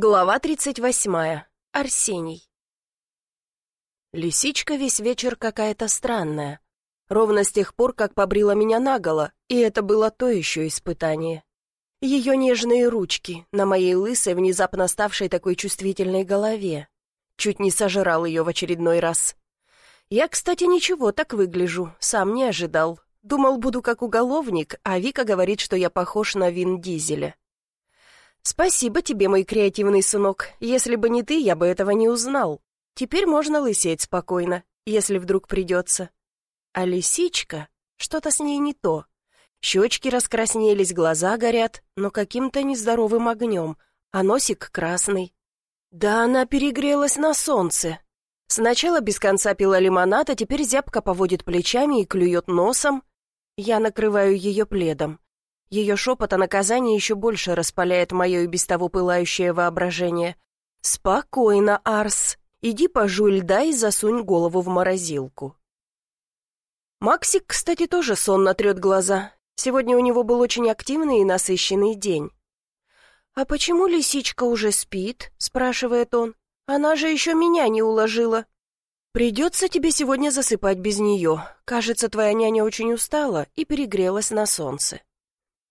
Глава 38. Арсений. Лисичка весь вечер какая-то странная. Ровно с тех пор, как побрила меня наголо, и это было то еще испытание. Ее нежные ручки на моей лысой, внезапно ставшей такой чувствительной голове. Чуть не сожрал ее в очередной раз. Я, кстати, ничего так выгляжу, сам не ожидал. Думал, буду как уголовник, а Вика говорит, что я похож на Вин Дизеля. «Спасибо тебе, мой креативный сынок. Если бы не ты, я бы этого не узнал. Теперь можно лысеть спокойно, если вдруг придется». А лисичка? Что-то с ней не то. Щечки раскраснелись, глаза горят, но каким-то нездоровым огнем, а носик красный. Да она перегрелась на солнце. Сначала без конца пила лимонад, а теперь зябко поводит плечами и клюет носом. Я накрываю ее пледом. Ее шепот о наказании еще больше распаляет мое и без того пылающее воображение. «Спокойно, Арс. Иди пожуй льда и засунь голову в морозилку». Максик, кстати, тоже сонно трет глаза. Сегодня у него был очень активный и насыщенный день. «А почему лисичка уже спит?» — спрашивает он. «Она же еще меня не уложила». «Придется тебе сегодня засыпать без нее. Кажется, твоя няня очень устала и перегрелась на солнце».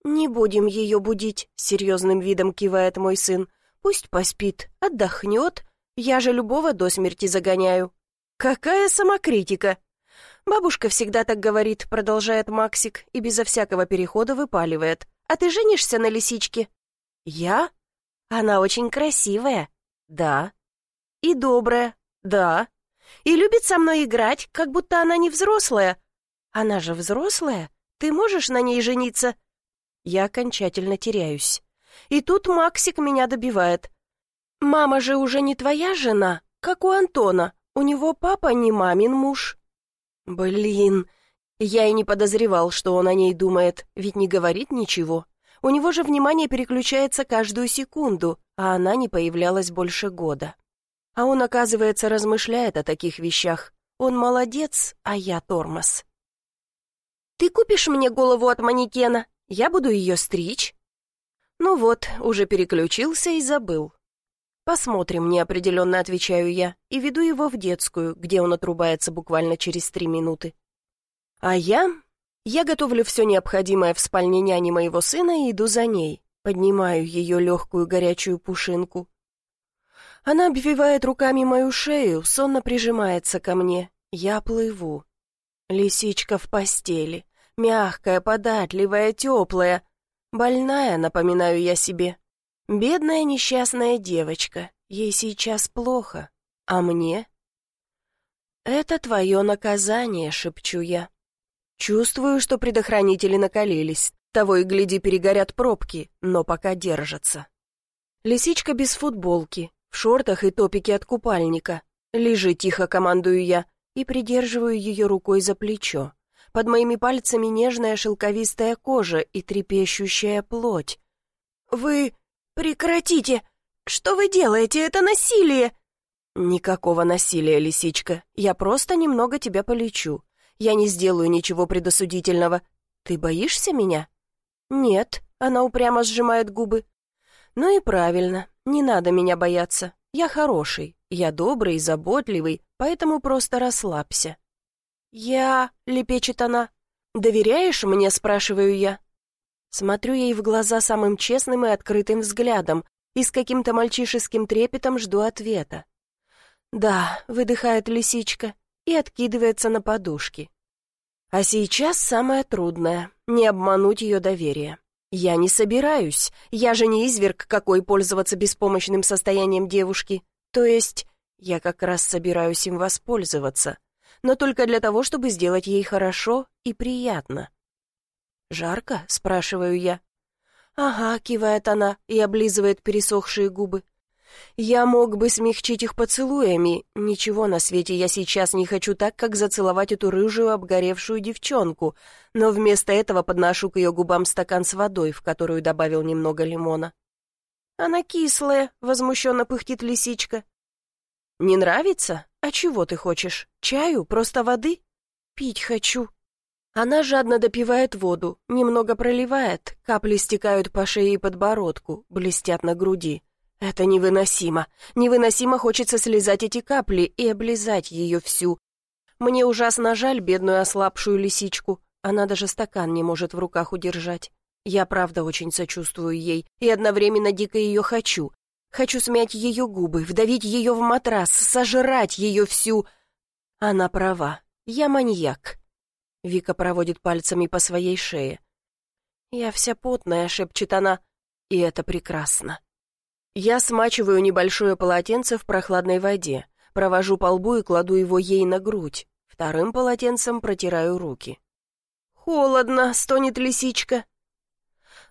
«Не будем ее будить», — серьезным видом кивает мой сын. «Пусть поспит, отдохнет. Я же любого до смерти загоняю». «Какая самокритика!» «Бабушка всегда так говорит», — продолжает Максик и безо всякого перехода выпаливает. «А ты женишься на лисичке?» «Я? Она очень красивая?» «Да». «И добрая?» «Да». «И любит со мной играть, как будто она не взрослая?» «Она же взрослая? Ты можешь на ней жениться?» Я окончательно теряюсь. И тут Максик меня добивает. «Мама же уже не твоя жена, как у Антона. У него папа не мамин муж». «Блин, я и не подозревал, что он о ней думает, ведь не говорит ничего. У него же внимание переключается каждую секунду, а она не появлялась больше года. А он, оказывается, размышляет о таких вещах. Он молодец, а я тормоз. «Ты купишь мне голову от манекена?» Я буду ее стричь?» «Ну вот, уже переключился и забыл». «Посмотрим», — неопределенно отвечаю я, и веду его в детскую, где он отрубается буквально через три минуты. А я... Я готовлю все необходимое в спальне няни моего сына и иду за ней, поднимаю ее легкую горячую пушинку. Она обвивает руками мою шею, сонно прижимается ко мне. Я плыву. Лисичка в постели. Мягкая, податливая, теплая. Больная, напоминаю я себе. Бедная несчастная девочка. Ей сейчас плохо. А мне? «Это твое наказание», — шепчу я. Чувствую, что предохранители накалились. Того и гляди, перегорят пробки, но пока держатся. Лисичка без футболки, в шортах и топике от купальника. Лежи тихо, командую я, и придерживаю ее рукой за плечо. Под моими пальцами нежная шелковистая кожа и трепещущая плоть. «Вы... прекратите! Что вы делаете? Это насилие!» «Никакого насилия, лисичка. Я просто немного тебя полечу. Я не сделаю ничего предосудительного. Ты боишься меня?» «Нет», — она упрямо сжимает губы. «Ну и правильно, не надо меня бояться. Я хороший, я добрый и заботливый, поэтому просто расслабься. «Я...» — лепечет она. «Доверяешь мне?» — спрашиваю я. Смотрю ей в глаза самым честным и открытым взглядом и с каким-то мальчишеским трепетом жду ответа. «Да», — выдыхает лисичка и откидывается на подушки. А сейчас самое трудное — не обмануть ее доверие. Я не собираюсь, я же не изверг, какой пользоваться беспомощным состоянием девушки. То есть, я как раз собираюсь им воспользоваться но только для того, чтобы сделать ей хорошо и приятно. «Жарко?» — спрашиваю я. «Ага», — кивает она и облизывает пересохшие губы. «Я мог бы смягчить их поцелуями. Ничего на свете я сейчас не хочу так, как зацеловать эту рыжую обгоревшую девчонку, но вместо этого подношу к ее губам стакан с водой, в которую добавил немного лимона». «Она кислая», — возмущенно пыхтит лисичка. «Не нравится? А чего ты хочешь? Чаю? Просто воды?» «Пить хочу». Она жадно допивает воду, немного проливает, капли стекают по шее и подбородку, блестят на груди. Это невыносимо. Невыносимо хочется слезать эти капли и облизать ее всю. Мне ужасно жаль бедную ослабшую лисичку. Она даже стакан не может в руках удержать. Я правда очень сочувствую ей и одновременно дико ее хочу. Хочу смять ее губы, вдавить ее в матрас, сожрать ее всю. Она права. Я маньяк. Вика проводит пальцами по своей шее. «Я вся потная», — шепчет она, — «и это прекрасно». Я смачиваю небольшое полотенце в прохладной воде, провожу по лбу и кладу его ей на грудь, вторым полотенцем протираю руки. «Холодно», — стонет лисичка.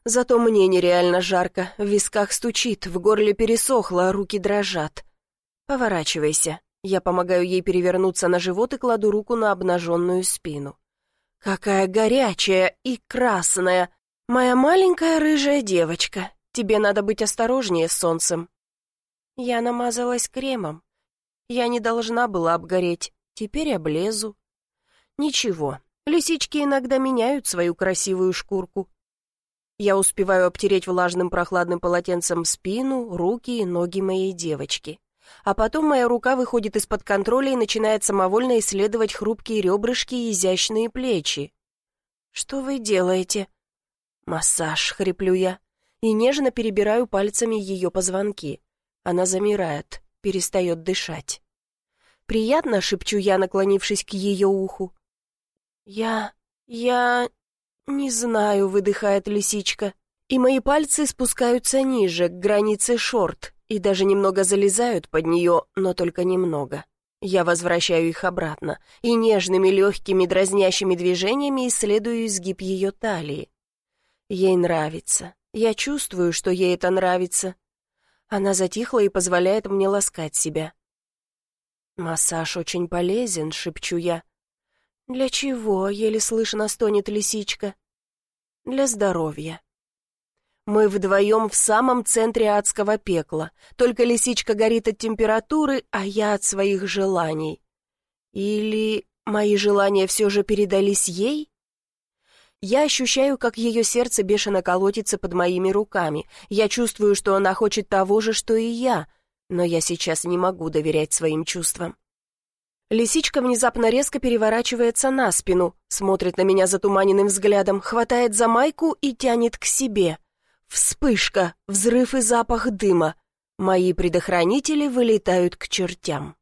Зато мне нереально жарко, в висках стучит, в горле пересохло, а руки дрожат. «Поворачивайся». Я помогаю ей перевернуться на живот и кладу руку на обнаженную спину. «Какая горячая и красная! Моя маленькая рыжая девочка! Тебе надо быть осторожнее с солнцем». Я намазалась кремом. Я не должна была обгореть, теперь облезу. Ничего, лисички иногда меняют свою красивую шкурку. Я успеваю обтереть влажным прохладным полотенцем спину, руки и ноги моей девочки. А потом моя рука выходит из-под контроля и начинает самовольно исследовать хрупкие ребрышки и изящные плечи. «Что вы делаете?» «Массаж», — хриплю я, и нежно перебираю пальцами ее позвонки. Она замирает, перестает дышать. «Приятно?» — шепчу я, наклонившись к ее уху. «Я... я... не знаю», — выдыхает лисичка. И мои пальцы спускаются ниже, к границе шорт, и даже немного залезают под нее, но только немного. Я возвращаю их обратно и нежными, легкими, дразнящими движениями исследую изгиб ее талии. Ей нравится. Я чувствую, что ей это нравится. Она затихла и позволяет мне ласкать себя. «Массаж очень полезен», — шепчу я. «Для чего?» — еле слышно стонет лисичка. «Для здоровья». Мы вдвоем в самом центре адского пекла. Только лисичка горит от температуры, а я от своих желаний. Или мои желания все же передались ей? Я ощущаю, как ее сердце бешено колотится под моими руками. Я чувствую, что она хочет того же, что и я, но я сейчас не могу доверять своим чувствам. Лисичка внезапно резко переворачивается на спину, смотрит на меня затуманенным взглядом, хватает за майку и тянет к себе — Вспышка, взрыв и запах дыма. Мои предохранители вылетают к чертям.